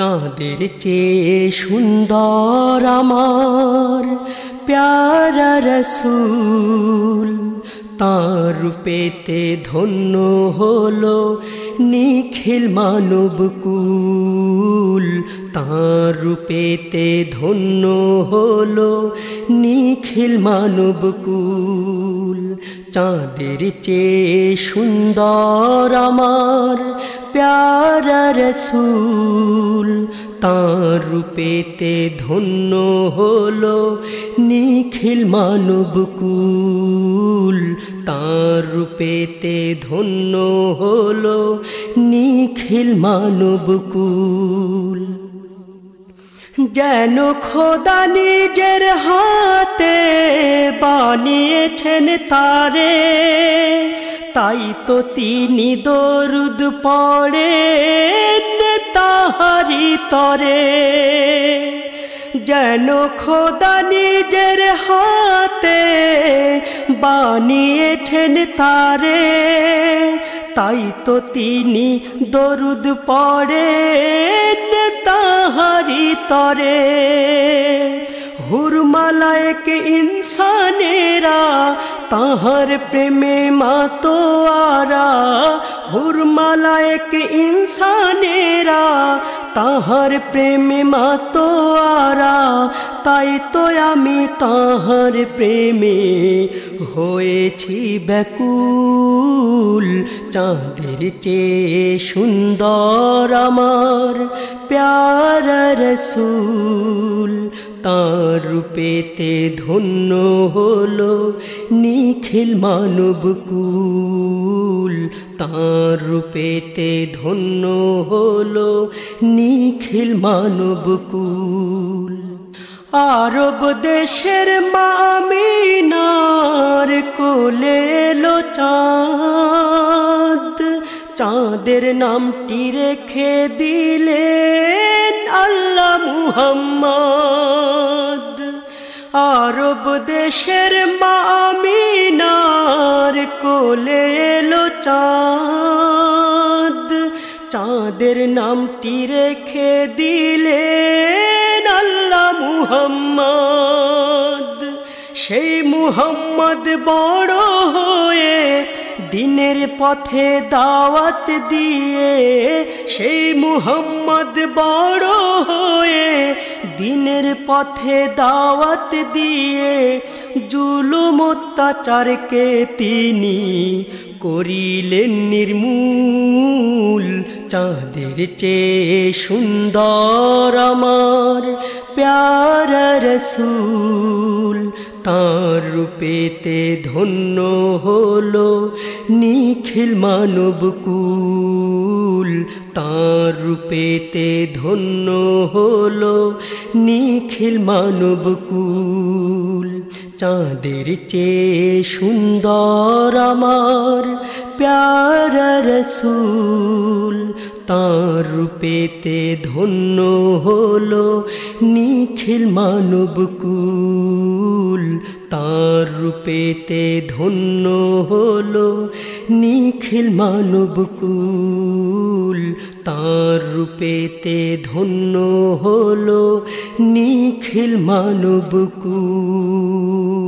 চাঁদের চেয়ে সুন্দর আমার প্যারা রসুল। তার রূপেতে ধন্য হলো নিখিল মানব কুল। তার রূপেতে ধন্য হলো নিখিল মানব কুল। চাঁদের চেয়ে সুন্দর আমার প্যারা রসুল তার রূপেতে ধন্য হলো নিখিল মানব কুল। তার রূপেতে ধন্য হলো নিখিল মানব কুল। যেন খোদা নিজের হাতে বানিয়েছেন তারে, তাই তো তিনি দরুদ পড়ে তাহারি তরে। যেন খোদা নিজের হাতে বানিয়েছেন তারে তাই তো তিনি দরুদ পড়ে তাহারি তরে। হুরমালায়ক ইনসানেরা, তাহার প্রেমে মাতোয়ারা। হুরমালায়ক ইনসানেরা, তাহার প্রেমে মাতোয়ারা। তাই তো আমি তাহার প্রেমে হয়েছি ব্যাকুল। চাঁদের চেয়ে সুন্দর আমার প্যারা রসুল। তার রূপেতে ধন্য হলো নিখিল মানব কুল। তার রূপেতে ধন্য হলো নিখিল মানব কুল। আরব দেশের মামিনার কোলে চাঁদ। চাঁদের নামটি রেখে দিলেন আল্লাহ মুহাম্মদ। আরব দেশের মামিনার কোলে চাঁদ। চাঁদের নামটি রেখে দিলেন মুহাম্মদ বড় হয়ে দিনের পথে দাওয়াত দিয়ে, সেই মুহাম্মদ বড় হয়ে দিনের পথে দাওয়াত দিয়ে জুলুম অত্যাচারকে তিনি করিলেন নির্মূল। চাঁদের চেয়ে সুন্দর আমার প্যারা রসুল তাঁর রূপেতে ধন্য হলো নিখিল মানবকুল কুল তার রূপেতে ধন্য হলো নিখিল মানব কুল চাঁদের চেয়ে সুন্দর আমার প্যারা রসুল। তার রূপেতে ধন্য হলো নিখিল মানব কুল। তার রূপেতে ধন্য হলো নিখিল মানব কুল তার রূপেতে ধন্য হলো নিখিল মানব কুল।